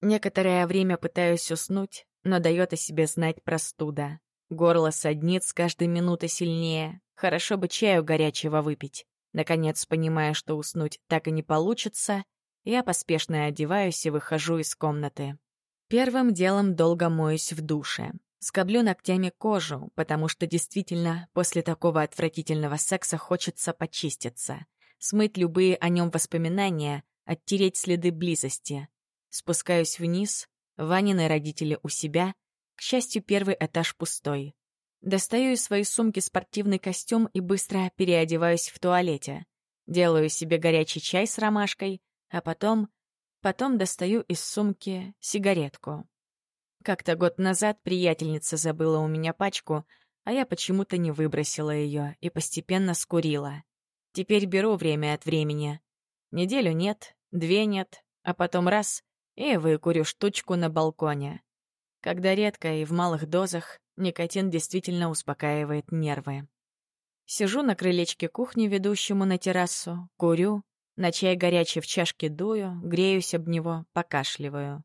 Некоторое время пытаюсь уснуть, но дает о себе знать простуда. Горло саднит с каждой минутой сильнее. Хорошо бы чаю горячего выпить. Наконец, понимая, что уснуть так и не получится, я поспешно одеваюсь и выхожу из комнаты. Первым делом долго моюсь в душе. Скоблю ногтями кожу, потому что действительно после такого отвратительного секса хочется почиститься. Смыть любые о нем воспоминания, оттереть следы близости. Спускаюсь вниз, Ванины родители у себя. К счастью, первый этаж пустой. Достаю из своей сумки спортивный костюм и быстро переодеваюсь в туалете. Делаю себе горячий чай с ромашкой, а потом... Потом достаю из сумки сигаретку. Как-то год назад приятельница забыла у меня пачку, а я почему-то не выбросила ее и постепенно скурила. Теперь беру время от времени. Неделю нет, две нет, а потом раз — и выкурю штучку на балконе. Когда редко и в малых дозах, никотин действительно успокаивает нервы. Сижу на крылечке кухни, ведущему на террасу, курю, на чай горячий в чашке дую, греюсь об него, покашливаю.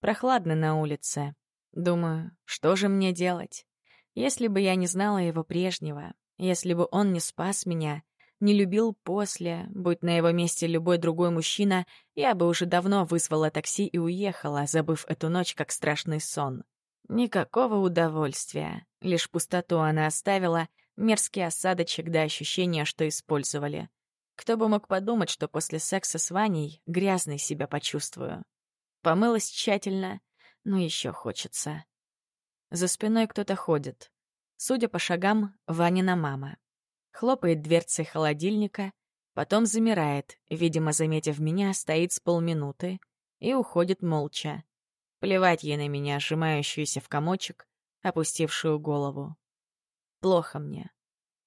Прохладно на улице. Думаю, что же мне делать? Если бы я не знала его прежнего, если бы он не спас меня, не любил после, будь на его месте любой другой мужчина, я бы уже давно вызвала такси и уехала, забыв эту ночь как страшный сон. Никакого удовольствия, лишь пустоту она оставила, мерзкий осадочек до ощущения, что использовали. Кто бы мог подумать, что после секса с Ваней грязной себя почувствую. Помылась тщательно, но еще хочется. За спиной кто-то ходит. Судя по шагам, Ванина мама. Хлопает дверцей холодильника, потом замирает, видимо, заметив меня, стоит с полминуты и уходит молча. Плевать ей на меня, сжимающуюся в комочек, опустившую голову. Плохо мне.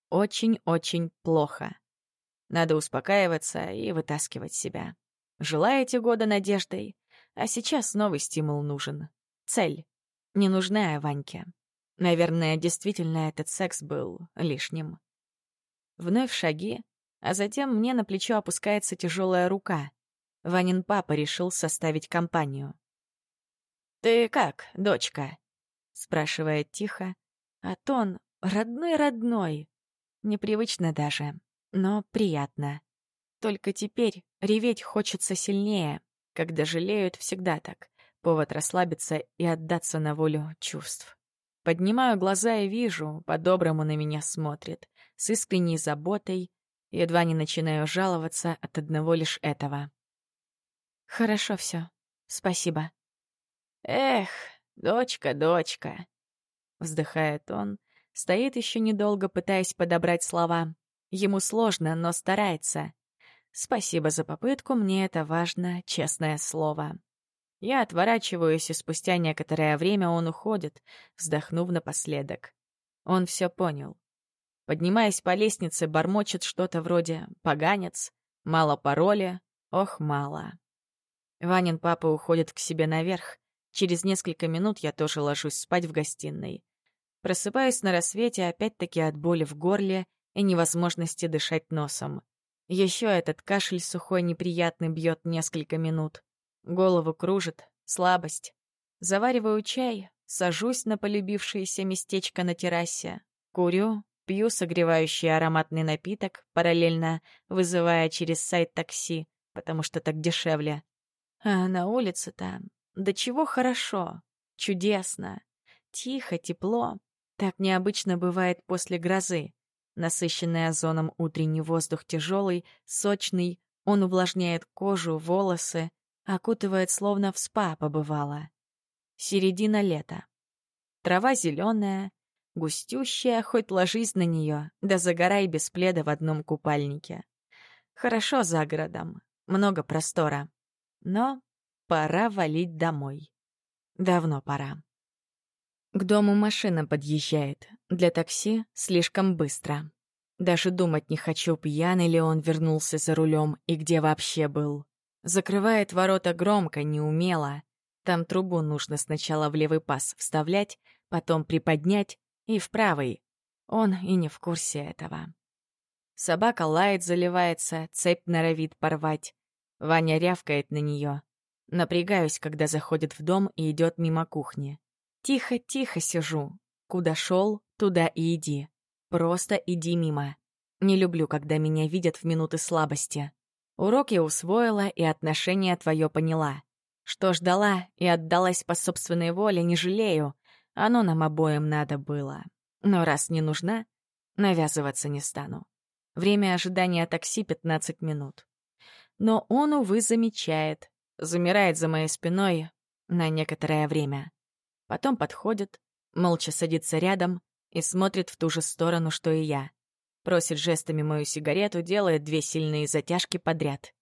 Очень-очень плохо. Надо успокаиваться и вытаскивать себя. Жила эти годы надеждой, а сейчас новый стимул нужен. Цель. Не нужная Ваньке. Наверное, действительно этот секс был лишним. Вновь шаги, а затем мне на плечо опускается тяжелая рука. Ванин папа решил составить компанию. «Ты как, дочка?» — спрашивает тихо, а тон родной-родной. Непривычно даже но приятно. Только теперь реветь хочется сильнее. Когда жалеют, всегда так. Повод расслабиться и отдаться на волю чувств. Поднимаю глаза и вижу, по-доброму на меня смотрит, с искренней заботой, едва не начинаю жаловаться от одного лишь этого. «Хорошо все, спасибо». «Эх, дочка, дочка», — вздыхает он, стоит еще недолго, пытаясь подобрать слова, Ему сложно, но старается. Спасибо за попытку, мне это важно, честное слово. Я отворачиваюсь, и спустя некоторое время он уходит, вздохнув напоследок. Он все понял. Поднимаясь по лестнице, бормочет что-то вроде «поганец», «мало пароля», «ох, мало». Ванин папа уходит к себе наверх. Через несколько минут я тоже ложусь спать в гостиной. Просыпаюсь на рассвете опять-таки от боли в горле и невозможности дышать носом. Еще этот кашель сухой неприятный бьет несколько минут. Голову кружит, слабость. Завариваю чай, сажусь на полюбившееся местечко на террасе, курю, пью согревающий ароматный напиток, параллельно вызывая через сайт такси, потому что так дешевле. А на улице там, да чего хорошо, чудесно, тихо, тепло. Так необычно бывает после грозы. Насыщенный озоном утренний воздух тяжелый, сочный, он увлажняет кожу, волосы, окутывает, словно в спа побывала. Середина лета. Трава зеленая, густющая, хоть ложись на нее, да загорай без пледа в одном купальнике. Хорошо за городом, много простора. Но пора валить домой. Давно пора. К дому машина подъезжает. Для такси слишком быстро. Даже думать не хочу, пьяный ли он вернулся за рулем и где вообще был. Закрывает ворота громко, неумело. Там трубу нужно сначала в левый паз вставлять, потом приподнять и в правый. Он и не в курсе этого. Собака лает, заливается, цепь норовит порвать. Ваня рявкает на нее. Напрягаюсь, когда заходит в дом и идет мимо кухни. Тихо-тихо сижу. Куда шел, туда и иди. Просто иди мимо. Не люблю, когда меня видят в минуты слабости. Урок я усвоила и отношение твое поняла. Что ждала и отдалась по собственной воле, не жалею. Оно нам обоим надо было. Но раз не нужна, навязываться не стану. Время ожидания такси — 15 минут. Но он, увы, замечает. Замирает за моей спиной на некоторое время. Потом подходит, молча садится рядом и смотрит в ту же сторону, что и я. Просит жестами мою сигарету, делает две сильные затяжки подряд.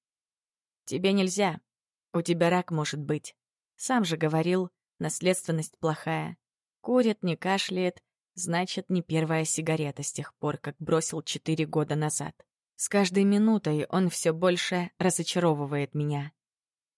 «Тебе нельзя», у тебя рак может быть. Сам же говорил, наследственность плохая. Курит, не кашляет, значит, не первая сигарета с тех пор, как бросил четыре года назад. С каждой минутой он все больше разочаровывает меня.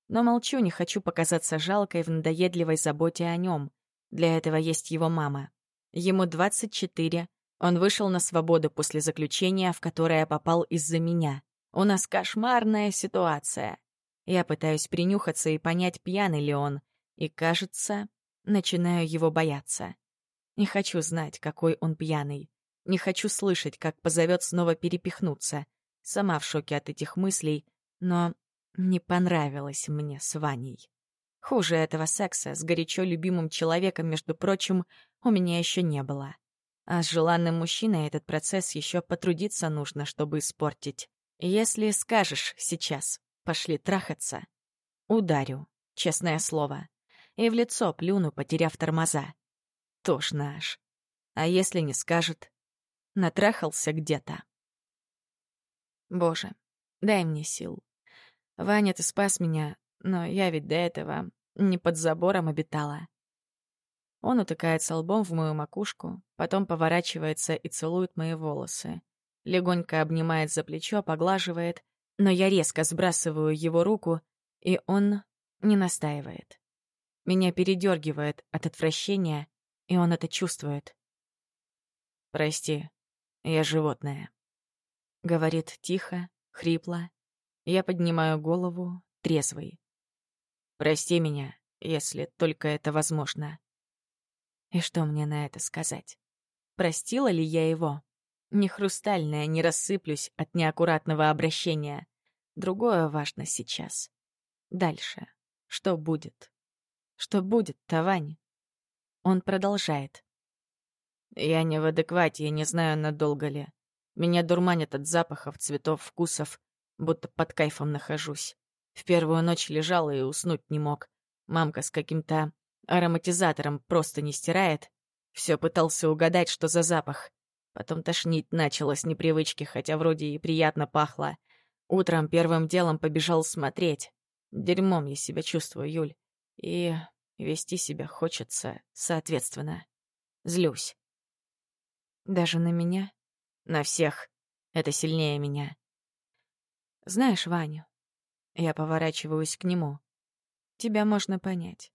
Но молчу, не хочу показаться жалкой в надоедливой заботе о нем. Для этого есть его мама. Ему 24, он вышел на свободу после заключения, в которое попал из-за меня. У нас кошмарная ситуация. Я пытаюсь принюхаться и понять, пьяный ли он, и, кажется, начинаю его бояться. Не хочу знать, какой он пьяный. Не хочу слышать, как позовет снова перепихнуться. Сама в шоке от этих мыслей, но не понравилось мне с Ваней. Хуже этого секса с горячо любимым человеком, между прочим, у меня еще не было. А с желанным мужчиной этот процесс еще потрудиться нужно, чтобы испортить. Если скажешь сейчас, пошли трахаться. Ударю, честное слово. И в лицо плюну, потеряв тормоза. Тошно аж. А если не скажет? Натрахался где-то. Боже, дай мне сил. Ваня, ты спас меня, но я ведь до этого не под забором обитала. Он утыкается лбом в мою макушку, потом поворачивается и целует мои волосы. Легонько обнимает за плечо, поглаживает, но я резко сбрасываю его руку, и он не настаивает. Меня передергивает от отвращения, и он это чувствует. «Прости, я животное», — говорит тихо, хрипло. Я поднимаю голову, трезвый. «Прости меня, если только это возможно». И что мне на это сказать? Простила ли я его? Не хрустальная, не рассыплюсь от неаккуратного обращения. Другое важно сейчас. Дальше. Что будет? Что будет, Тавань? Он продолжает. Я не в адеквате, я не знаю, надолго ли. Меня дурманит от запахов, цветов, вкусов, будто под кайфом нахожусь. В первую ночь лежал и уснуть не мог. Мамка с каким-то ароматизатором просто не стирает. Все пытался угадать, что за запах. Потом тошнить начало с непривычки, хотя вроде и приятно пахло. Утром первым делом побежал смотреть. Дерьмом я себя чувствую, Юль. И вести себя хочется соответственно. Злюсь. Даже на меня? На всех. Это сильнее меня. Знаешь, Ваню, я поворачиваюсь к нему. Тебя можно понять.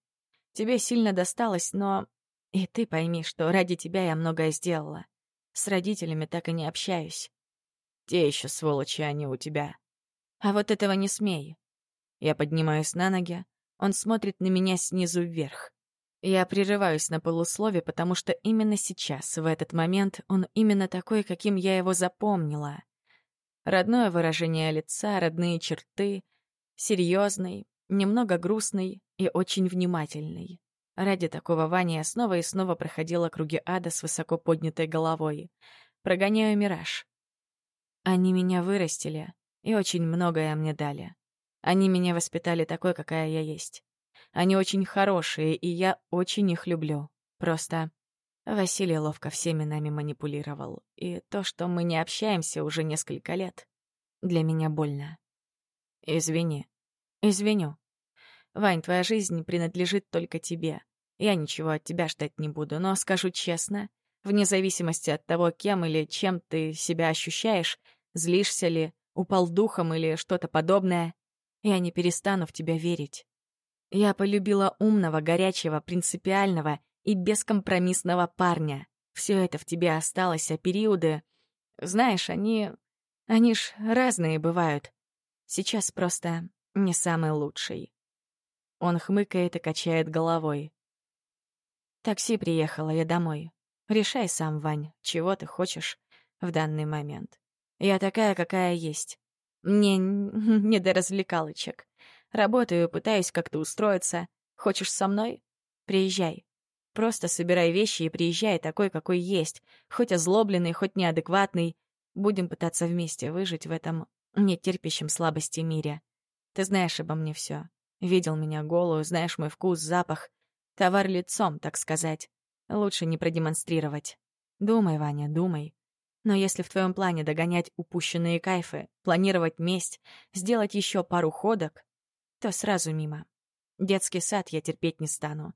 Тебе сильно досталось, но и ты пойми, что ради тебя я многое сделала. С родителями так и не общаюсь. Те еще сволочи они у тебя. А вот этого не смей. Я поднимаюсь на ноги, он смотрит на меня снизу вверх. Я прерываюсь на полуслове, потому что именно сейчас, в этот момент, он именно такой, каким я его запомнила. Родное выражение лица, родные черты, серьезный, немного грустный и очень внимательный. Ради такого Вани я снова и снова проходила круги ада с высоко поднятой головой. Прогоняю мираж. Они меня вырастили и очень многое мне дали. Они меня воспитали такой, какая я есть. Они очень хорошие, и я очень их люблю. Просто Василий ловко всеми нами манипулировал. И то, что мы не общаемся уже несколько лет, для меня больно. Извини. Извиню. Вань, твоя жизнь принадлежит только тебе. Я ничего от тебя ждать не буду, но скажу честно, вне зависимости от того, кем или чем ты себя ощущаешь, злишься ли, упал духом или что-то подобное, я не перестану в тебя верить. Я полюбила умного, горячего, принципиального и бескомпромиссного парня. Все это в тебе осталось, а периоды... Знаешь, они... Они ж разные бывают. Сейчас просто не самый лучший. Он хмыкает и качает головой. Такси приехала я домой. Решай сам, Вань, чего ты хочешь в данный момент. Я такая, какая есть. Мне не до развлекалочек. Работаю, пытаюсь как-то устроиться. Хочешь со мной? Приезжай. Просто собирай вещи и приезжай такой, какой есть. Хоть озлобленный, хоть неадекватный. Будем пытаться вместе выжить в этом нетерпящем слабости мире. Ты знаешь обо мне все. Видел меня голую, знаешь мой вкус, запах. Товар лицом, так сказать. Лучше не продемонстрировать. Думай, Ваня, думай. Но если в твоем плане догонять упущенные кайфы, планировать месть, сделать еще пару ходок, то сразу мимо. Детский сад я терпеть не стану.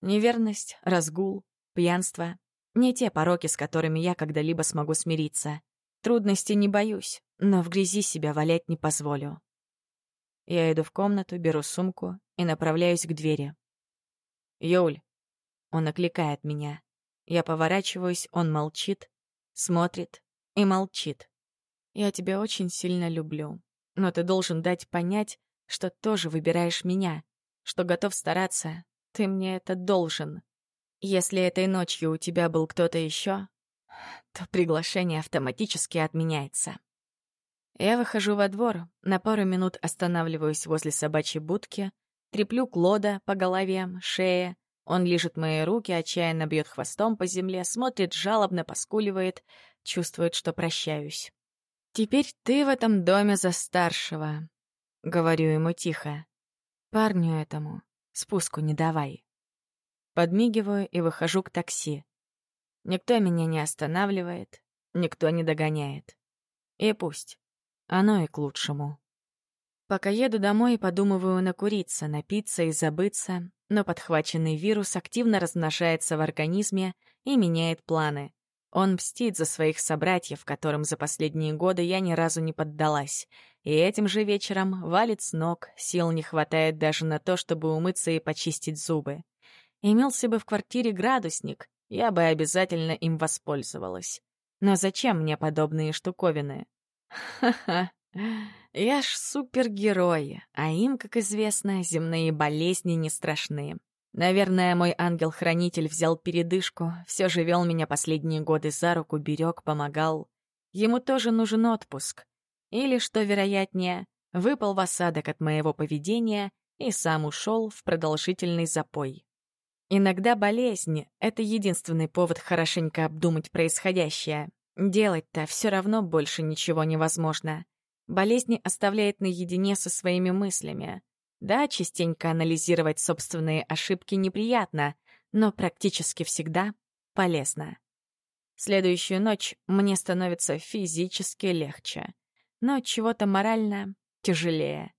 Неверность, разгул, пьянство — не те пороки, с которыми я когда-либо смогу смириться. Трудности не боюсь, но в грязи себя валять не позволю. Я иду в комнату, беру сумку и направляюсь к двери. «Юль!» Он окликает меня. Я поворачиваюсь, он молчит, смотрит и молчит. «Я тебя очень сильно люблю, но ты должен дать понять, что тоже выбираешь меня, что готов стараться. Ты мне это должен. Если этой ночью у тебя был кто-то еще, то приглашение автоматически отменяется». Я выхожу во двор, на пару минут останавливаюсь возле собачьей будки, треплю Клода по голове, шее. Он лижет мои руки, отчаянно бьет хвостом по земле, смотрит жалобно, поскуливает, чувствует, что прощаюсь. «Теперь ты в этом доме за старшего», — говорю ему тихо. «Парню этому спуску не давай». Подмигиваю и выхожу к такси. Никто меня не останавливает, никто не догоняет. И пусть. Оно и к лучшему. Пока еду домой, подумываю накуриться, напиться и забыться, но подхваченный вирус активно размножается в организме и меняет планы. Он мстит за своих собратьев, которым за последние годы я ни разу не поддалась. И этим же вечером валит с ног, сил не хватает даже на то, чтобы умыться и почистить зубы. Имелся бы в квартире градусник, я бы обязательно им воспользовалась. Но зачем мне подобные штуковины? Ха-ха. Я ж супергерой, а им, как известно, земные болезни не страшны. Наверное, мой ангел-хранитель взял передышку, все же вел меня последние годы за руку, берег, помогал. Ему тоже нужен отпуск. Или, что вероятнее, выпал в осадок от моего поведения и сам ушел в продолжительный запой. Иногда болезнь — это единственный повод хорошенько обдумать происходящее. Делать-то все равно больше ничего невозможно. Болезнь оставляет наедине со своими мыслями. Да, частенько анализировать собственные ошибки неприятно, но практически всегда полезно. Следующую ночь мне становится физически легче, но чего-то морально тяжелее.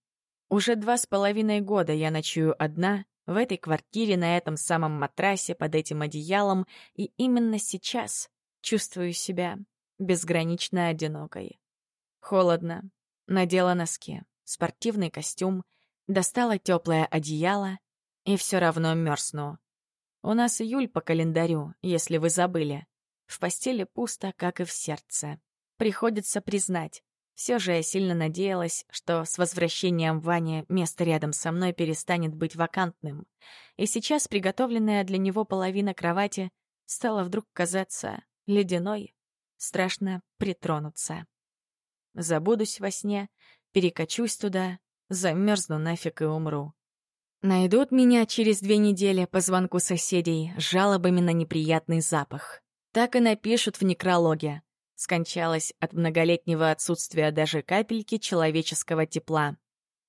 Уже два с половиной года я ночую одна, в этой квартире, на этом самом матрасе, под этим одеялом, и именно сейчас чувствую себя безгранично одинокой. Холодно. Надела носки, спортивный костюм, достала теплое одеяло и все равно мерзну. У нас июль по календарю, если вы забыли. В постели пусто, как и в сердце. Приходится признать, все же я сильно надеялась, что с возвращением Вани место рядом со мной перестанет быть вакантным. И сейчас приготовленная для него половина кровати стала вдруг казаться ледяной страшно притронуться. Забудусь во сне, перекачусь туда, замерзну нафиг и умру. Найдут меня через две недели по звонку соседей с жалобами на неприятный запах. Так и напишут в некрологе. Скончалась от многолетнего отсутствия даже капельки человеческого тепла.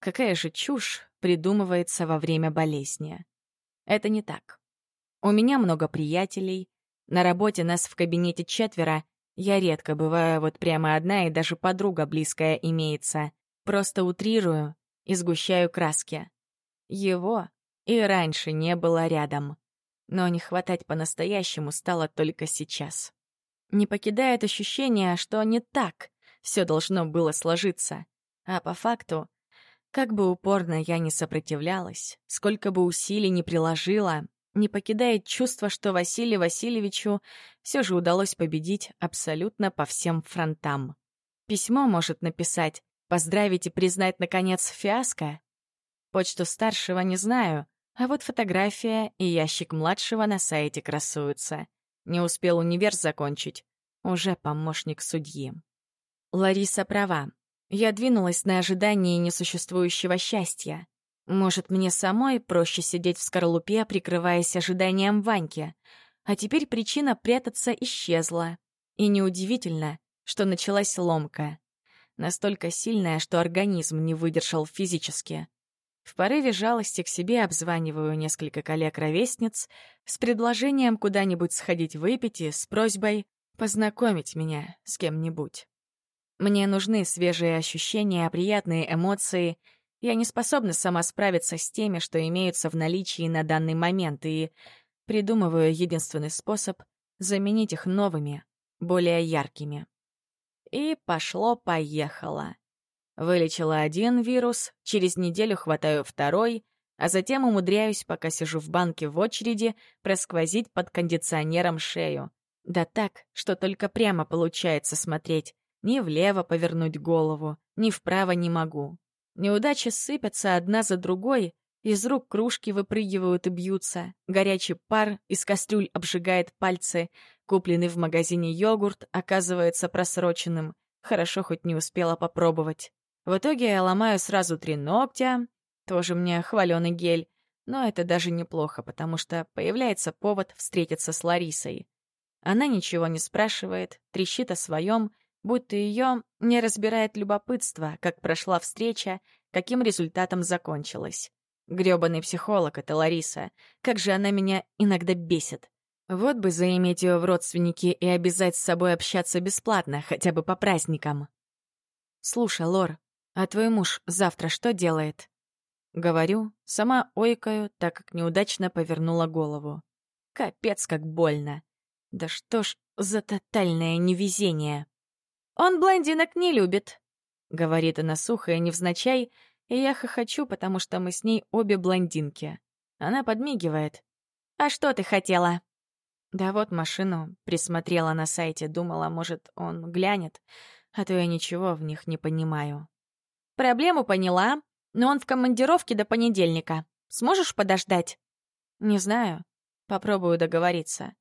Какая же чушь придумывается во время болезни. Это не так. У меня много приятелей. На работе нас в кабинете четверо, я редко бываю вот прямо одна, и даже подруга близкая имеется. Просто утрирую и сгущаю краски. Его и раньше не было рядом. Но не хватать по-настоящему стало только сейчас. Не покидает ощущение, что не так все должно было сложиться. А по факту, как бы упорно я не сопротивлялась, сколько бы усилий не приложила, не покидает чувство, что Василию Васильевичу все же удалось победить абсолютно по всем фронтам. Письмо может написать, поздравить и признать, наконец, фиаско. Почту старшего не знаю, а вот фотография и ящик младшего на сайте красуются. Не успел универс закончить. Уже помощник судьи. Лариса права. Я двинулась на ожидание несуществующего счастья. Может, мне самой проще сидеть в скорлупе, прикрываясь ожиданием Ваньки. А теперь причина прятаться исчезла. И неудивительно, что началась ломка. Настолько сильная, что организм не выдержал физически. В порыве жалости к себе обзваниваю несколько коллег-ровесниц с предложением куда-нибудь сходить выпить и с просьбой познакомить меня с кем-нибудь. Мне нужны свежие ощущения, приятные эмоции. Я не способна сама справиться с теми, что имеются в наличии на данный момент, и придумываю единственный способ заменить их новыми, более яркими. И пошло-поехало. Вылечила один вирус, через неделю хватаю второй, а затем умудряюсь, пока сижу в банке в очереди, просквозить под кондиционером шею. Да так, что только прямо получается смотреть. Ни влево повернуть голову, ни вправо не могу. Неудачи сыпятся одна за другой, из рук кружки выпрыгивают и бьются, горячий пар из кастрюль обжигает пальцы, купленный в магазине йогурт оказывается просроченным, хорошо хоть не успела попробовать. В итоге я ломаю сразу три ногтя, тоже мне хваленый гель, но это даже неплохо, потому что появляется повод встретиться с Ларисой. Она ничего не спрашивает, трещит о своем, будто ее не разбирает любопытство, как прошла встреча, каким результатом закончилась. Грёбаный психолог это Лариса. Как же она меня иногда бесит. Вот бы заиметь ее в родственники и обязать с собой общаться бесплатно, хотя бы по праздникам. «Слушай, Лор, а твой муж завтра что делает?» Говорю, сама ойкаю, так как неудачно повернула голову. Капец, как больно. Да что ж за тотальное невезение. «Он блондинок не любит», — говорит она сухо и невзначай, и я хохочу, потому что мы с ней обе блондинки. Она подмигивает. «А что ты хотела?» Да вот машину присмотрела на сайте, думала, может, он глянет, а то я ничего в них не понимаю. Проблему поняла, но он в командировке до понедельника. Сможешь подождать? Не знаю. Попробую договориться.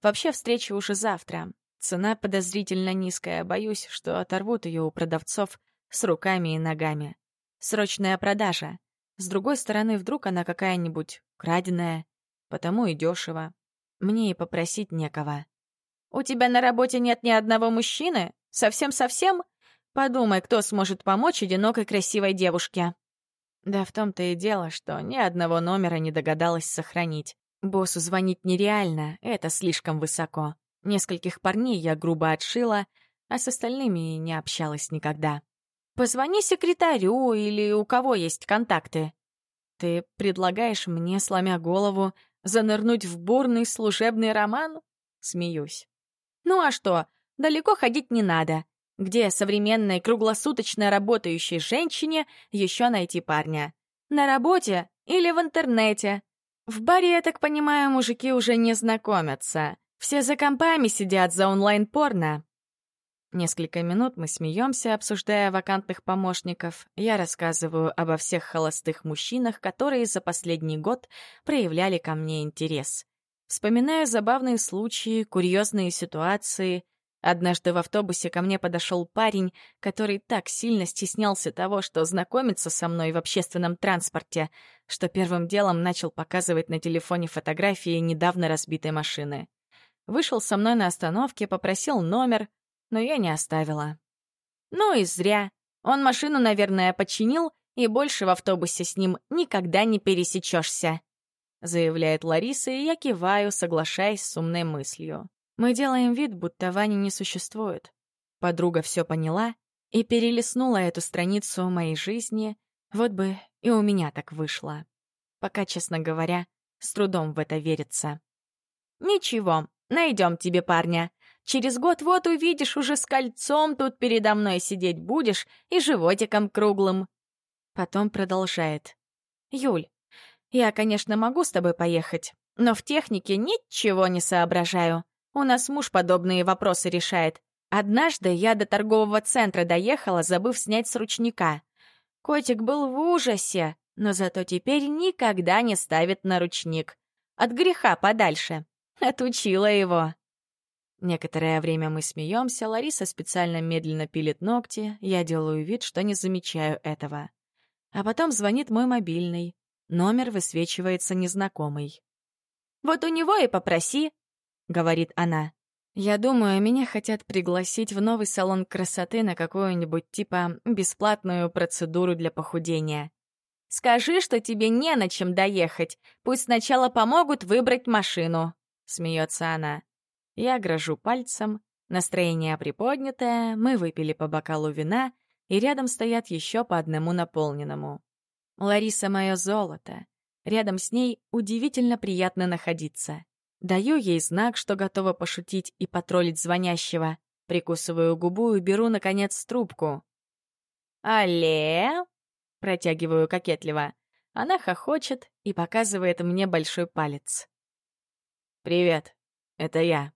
Вообще встреча уже завтра. Цена подозрительно низкая, боюсь, что оторвут ее у продавцов с руками и ногами. Срочная продажа. С другой стороны, вдруг она какая-нибудь краденая, потому и дешево. Мне и попросить некого. «У тебя на работе нет ни одного мужчины? Совсем-совсем? Подумай, кто сможет помочь одинокой красивой девушке». Да в том-то и дело, что ни одного номера не догадалась сохранить. Боссу звонить нереально, это слишком высоко. Нескольких парней я грубо отшила, а с остальными не общалась никогда. Позвони секретарю или у кого есть контакты. Ты предлагаешь мне, сломя голову, занырнуть в бурный служебный роман? Смеюсь. Ну а что, далеко ходить не надо. Где современной круглосуточно работающей женщине еще найти парня? На работе или в интернете? В баре, я так понимаю, мужики уже не знакомятся. Все за компами сидят за онлайн-порно. Несколько минут мы смеемся, обсуждая вакантных помощников. Я рассказываю обо всех холостых мужчинах, которые за последний год проявляли ко мне интерес. Вспоминаю забавные случаи, курьезные ситуации. Однажды в автобусе ко мне подошел парень, который так сильно стеснялся того, что знакомится со мной в общественном транспорте, что первым делом начал показывать на телефоне фотографии недавно разбитой машины. Вышел со мной на остановке, попросил номер — но я не оставила. Ну и зря. Он машину, наверное, починил, и больше в автобусе с ним никогда не пересечешься. Заявляет Лариса, и я киваю, соглашаясь с умной мыслью. Мы делаем вид, будто Вани не существует. Подруга все поняла и перелистнула эту страницу моей жизни. Вот бы и у меня так вышло. Пока, честно говоря, с трудом в это верится. «Ничего, найдем тебе парня. Через год вот увидишь, уже с кольцом тут передо мной сидеть будешь и животиком круглым. Потом продолжает. Юль, я, конечно, могу с тобой поехать, но в технике ничего не соображаю. У нас муж подобные вопросы решает. Однажды я до торгового центра доехала, забыв снять с ручника. Котик был в ужасе, но зато теперь никогда не ставит на ручник. От греха подальше. Отучила его. Некоторое время мы смеемся, Лариса специально медленно пилит ногти, я делаю вид, что не замечаю этого. А потом звонит мой мобильный. Номер высвечивается незнакомый. «Вот у него и попроси», — говорит она. Я думаю, меня хотят пригласить в новый салон красоты на какую-нибудь типа бесплатную процедуру для похудения. «Скажи, что тебе не на чем доехать. Пусть сначала помогут выбрать машину», — смеется она. Я грожу пальцем. Настроение приподнятое, мы выпили по бокалу вина, и рядом стоят еще по одному наполненному. Лариса — мое золото. Рядом с ней удивительно приятно находиться. Даю ей знак, что готова пошутить и потроллить звонящего. Прикусываю губу и беру, наконец, трубку. «Алле?» — протягиваю кокетливо. Она хохочет и показывает мне большой палец. «Привет, это я».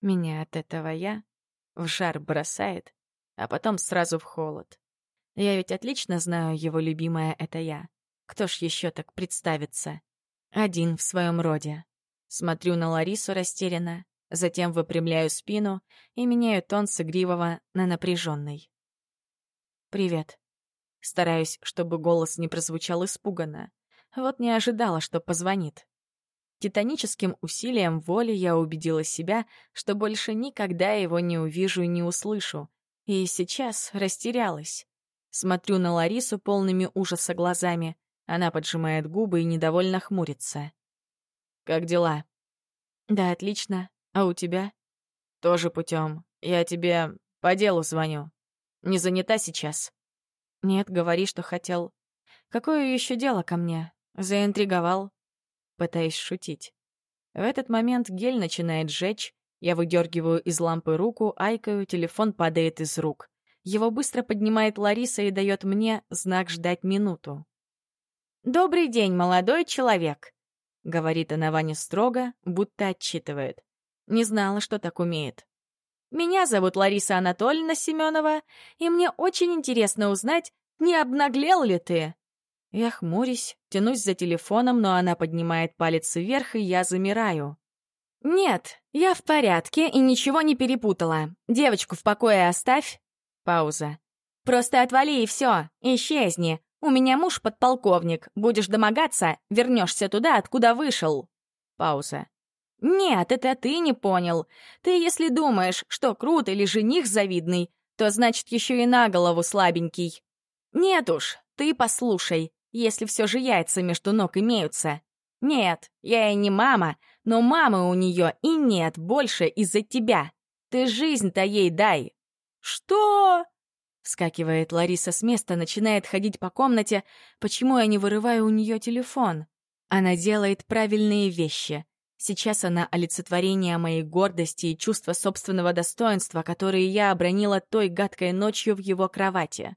Меня от этого «я» в жар бросает, а потом сразу в холод. Я ведь отлично знаю его любимое «это я». Кто ж еще так представится? Один в своем роде. Смотрю на Ларису растерянно, затем выпрямляю спину и меняю тон с игривого на напряженный. «Привет». Стараюсь, чтобы голос не прозвучал испуганно. Вот не ожидала, что позвонит. Титаническим усилием воли я убедила себя, что больше никогда его не увижу и не услышу. И сейчас растерялась. Смотрю на Ларису полными ужаса глазами, она поджимает губы и недовольно хмурится. «Как дела?» «Да, отлично. А у тебя?» «Тоже путем. Я тебе по делу звоню. Не занята сейчас?» «Нет, говори, что хотел. Какое еще дело ко мне? Заинтриговал?» Пытаюсь шутить. В этот момент гель начинает жечь, я выдергиваю из лампы руку, айкаю, телефон падает из рук. Его быстро поднимает Лариса и дает мне знак ждать минуту. «Добрый день, молодой человек», — говорит она Ване строго, будто отчитывает. Не знала, что так умеет. «Меня зовут Лариса Анатольевна Семенова, и мне очень интересно узнать, не обнаглел ли ты?» Я хмурюсь, тянусь за телефоном, но она поднимает палец вверх, и я замираю. «Нет, я в порядке и ничего не перепутала. Девочку в покое оставь». Пауза. «Просто отвали и все, исчезни. У меня муж подполковник. Будешь домогаться, вернешься туда, откуда вышел. Пауза. Нет, это ты не понял. Ты, если думаешь, что крут или жених завидный, то значит еще и на голову слабенький. Нет уж, ты послушай, если все же яйца между ног имеются. Нет, я и не мама, но мамы у нее и нет больше из-за тебя. Ты жизнь-то ей дай. Что? Вскакивает Лариса с места, начинает ходить по комнате. Почему я не вырываю у нее телефон? Она делает правильные вещи. Сейчас она олицетворение моей гордости и чувства собственного достоинства, которые я обронила той гадкой ночью в его кровати.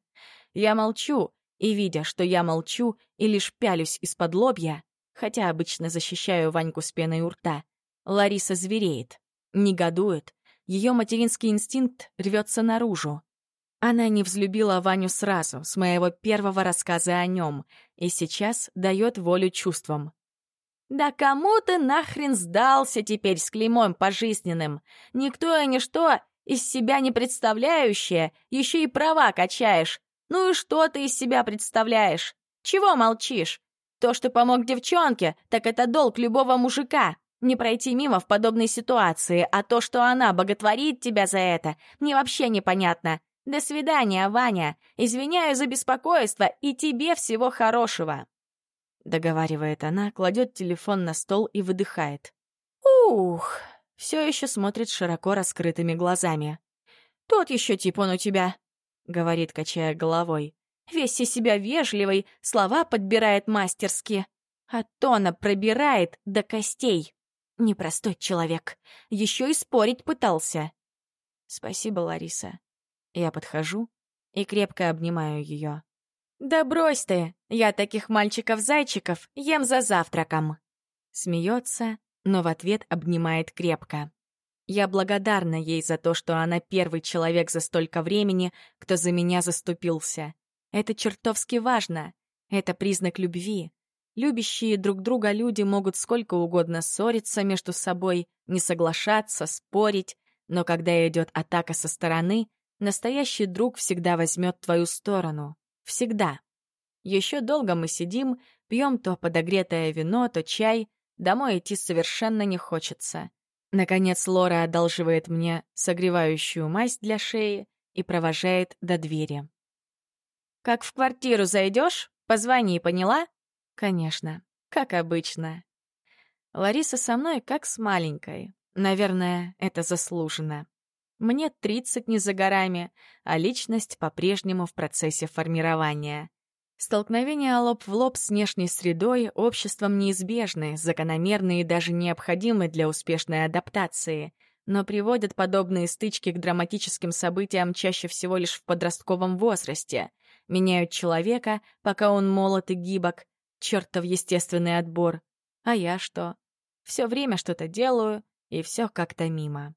Я молчу, и, видя, что я молчу и лишь пялюсь из-под лобья, хотя обычно защищаю Ваньку с пеной у рта, Лариса звереет, негодует, ее материнский инстинкт рвется наружу. Она не взлюбила Ваню сразу, с моего первого рассказа о нем, и сейчас дает волю чувствам. «Да кому ты нахрен сдался теперь с клеймом пожизненным? Никто и ничто из себя не представляющее, еще и права качаешь. Ну и что ты из себя представляешь? Чего молчишь? То, что помог девчонке, так это долг любого мужика. Не пройти мимо в подобной ситуации, а то, что она боготворит тебя за это, мне вообще непонятно. «До свидания, Ваня! Извиняю за беспокойство и тебе всего хорошего!» Договаривает она, кладет телефон на стол и выдыхает. «Ух!» Все еще смотрит широко раскрытыми глазами. «Тот еще тип у тебя!» — говорит, качая головой. «Весь из себя вежливый, слова подбирает мастерски, а тона пробирает до костей. Непростой человек. Еще и спорить пытался». «Спасибо, Лариса», я подхожу и крепко обнимаю ее. «Да брось ты! Я таких мальчиков-зайчиков ем за завтраком!» Смеется, но в ответ обнимает крепко. Я благодарна ей за то, что она первый человек за столько времени, кто за меня заступился. Это чертовски важно. Это признак любви. Любящие друг друга люди могут сколько угодно ссориться между собой, не соглашаться, спорить, но когда идет атака со стороны, настоящий друг всегда возьмет твою сторону. Всегда. Еще долго мы сидим, пьем то подогретое вино, то чай, домой идти совершенно не хочется. Наконец Лора одалживает мне согревающую мазь для шеи и провожает до двери. «Как в квартиру зайдешь, позвони, поняла?» «Конечно, как обычно». Лариса со мной как с маленькой. Наверное, это заслуженно. Мне 30 не за горами, а личность по-прежнему в процессе формирования. Столкновения лоб в лоб с внешней средой обществом неизбежны, закономерны и даже необходимы для успешной адаптации, но приводят подобные стычки к драматическим событиям чаще всего лишь в подростковом возрасте, меняют человека, пока он молод и гибок, чертов естественный отбор. А я что? Все время что-то делаю, и все как-то мимо.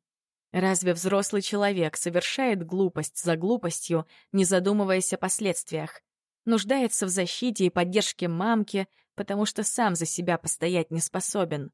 Разве взрослый человек совершает глупость за глупостью, не задумываясь о последствиях? Нуждается в защите и поддержке мамки, потому что сам за себя постоять не способен.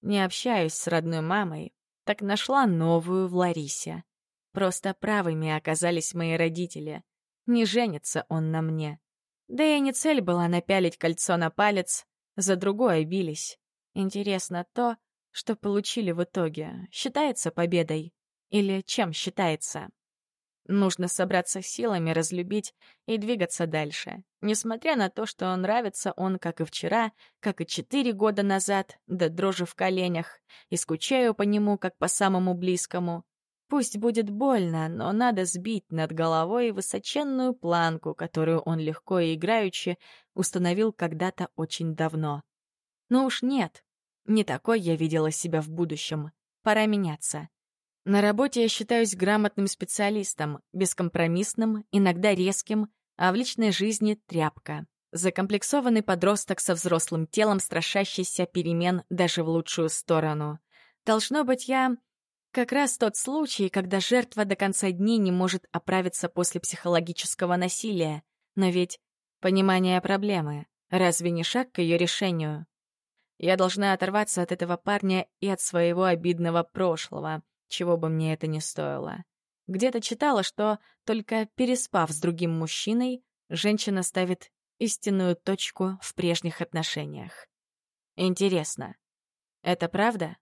Не общаюсь с родной мамой, так нашла новую в Ларисе. Просто правыми оказались мои родители. Не женится он на мне. Да и не цель была напялить кольцо на палец, за другое бились. Интересно то, что получили в итоге, считается победой? Или чем считается? Нужно собраться силами, разлюбить и двигаться дальше. Несмотря на то, что нравится он, как и вчера, как и четыре года назад, да дрожи в коленях, и скучаю по нему, как по самому близкому. Пусть будет больно, но надо сбить над головой высоченную планку, которую он легко и играючи установил когда-то очень давно. Но уж нет, не такой я видела себя в будущем. Пора меняться. На работе я считаюсь грамотным специалистом, бескомпромиссным, иногда резким, а в личной жизни — тряпка. Закомплексованный подросток со взрослым телом, страшащийся перемен даже в лучшую сторону. Должно быть, я как раз тот случай, когда жертва до конца дней не может оправиться после психологического насилия. Но ведь понимание проблемы — разве не шаг к ее решению? Я должна оторваться от этого парня и от своего обидного прошлого — чего бы мне это ни стоило. Где-то читала, что только переспав с другим мужчиной, женщина ставит истинную точку в прежних отношениях. Интересно, это правда?